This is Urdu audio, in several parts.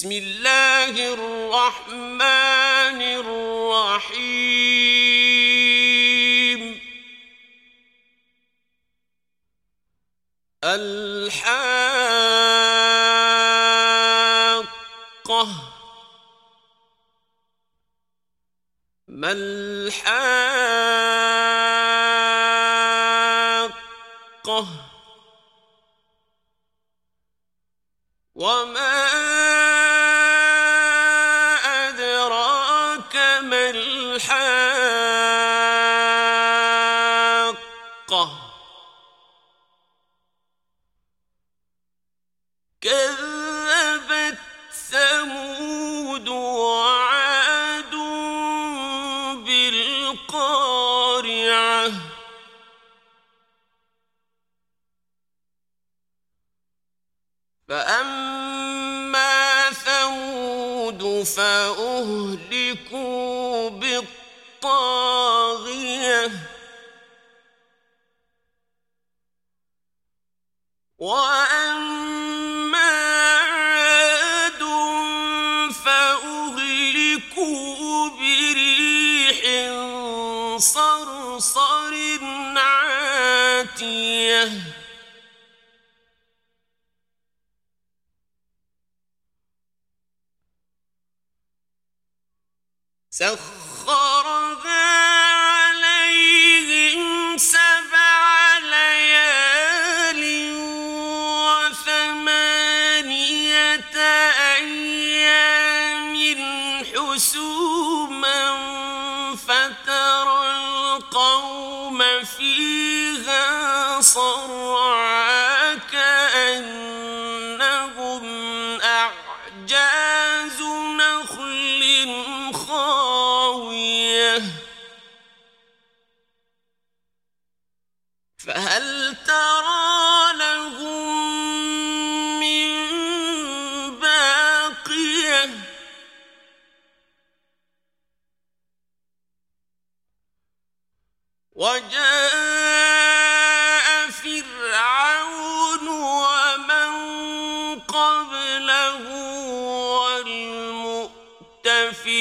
بسم اللہ الرحمن الرحیم الحاقہ ما الحاقہ وما بالقارعة فأما ثمود فأهلكوا بالطاغية صرصر عاتية سخ خاوية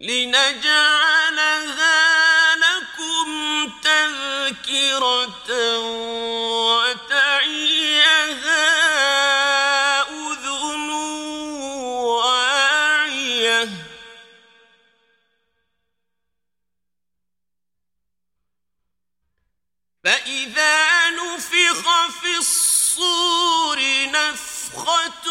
لنجعلها لكم تذكرة وتعيها أذن واعية. فإذا نفخ في الصور نفخة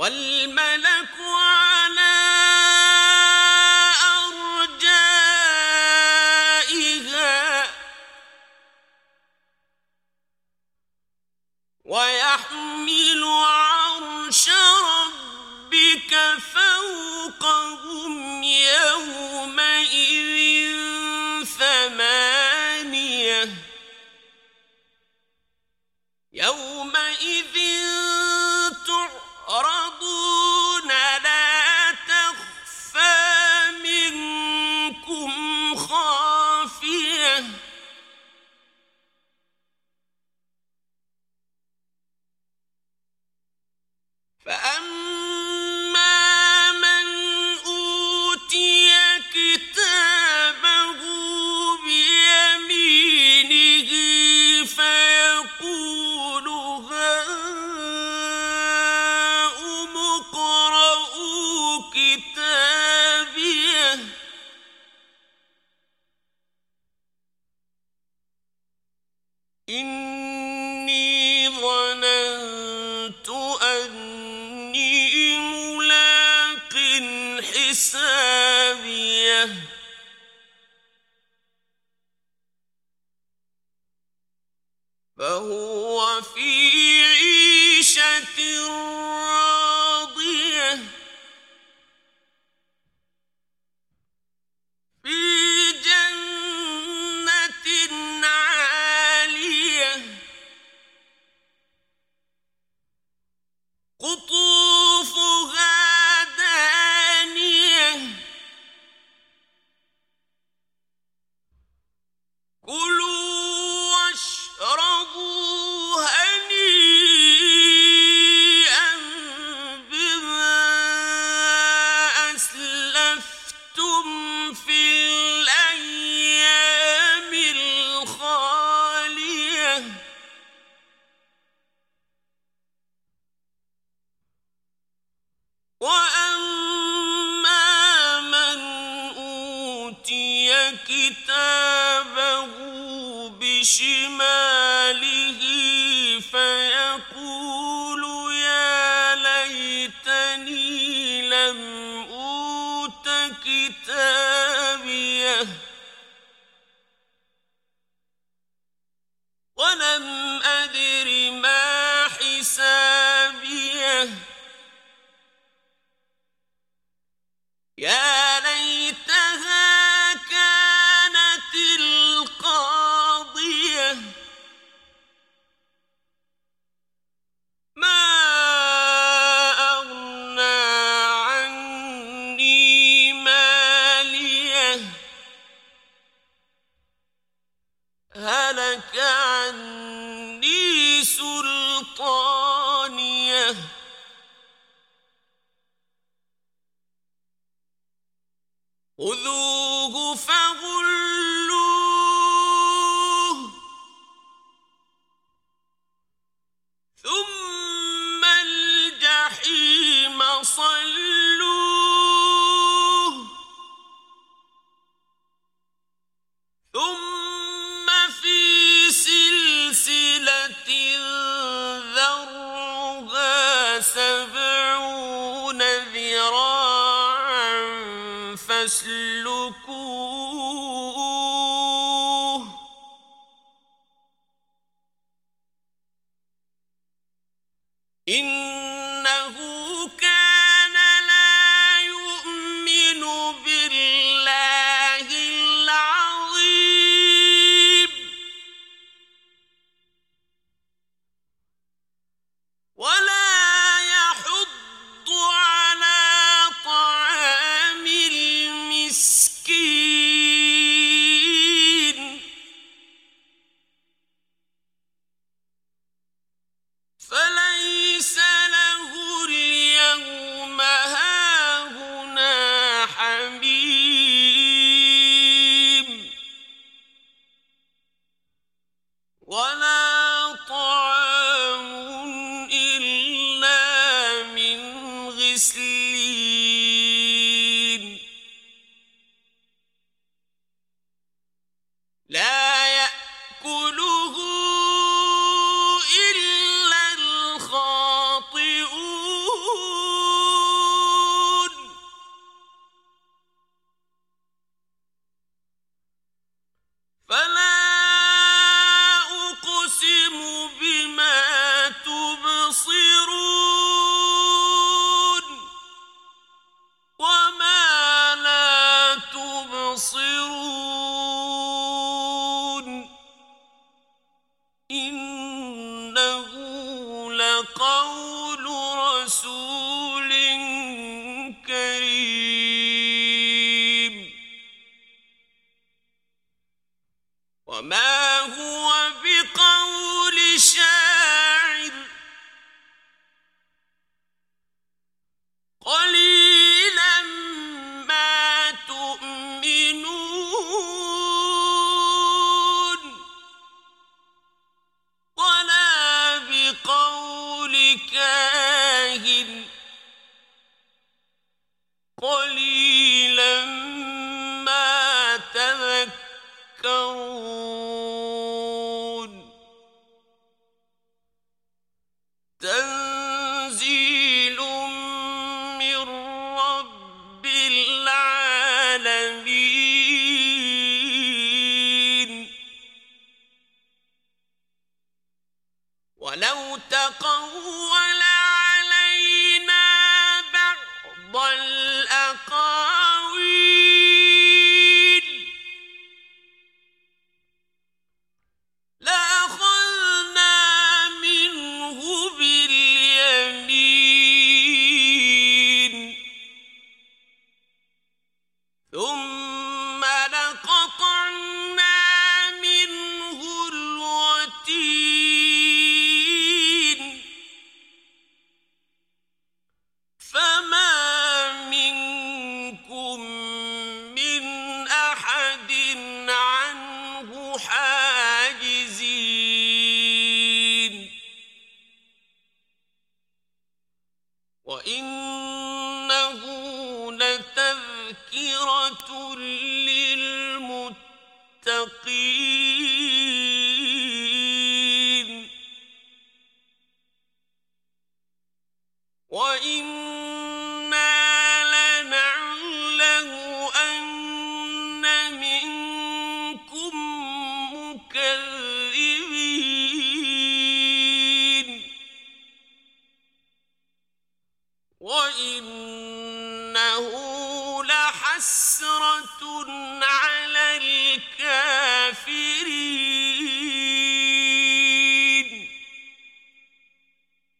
والملك فهو هلك عني سلطانيه خذوه فغل كاهن قليلا ما تذكرون. تنزيل من رب العالمين. ولو تقول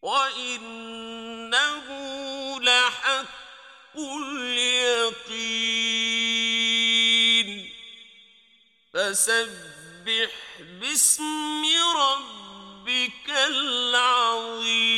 وَإِنَّهُ لَحَقُّ الْيَقِينِ فَسَبِّحْ بِاسْمِ رَبِّكَ الْعَظِيمِ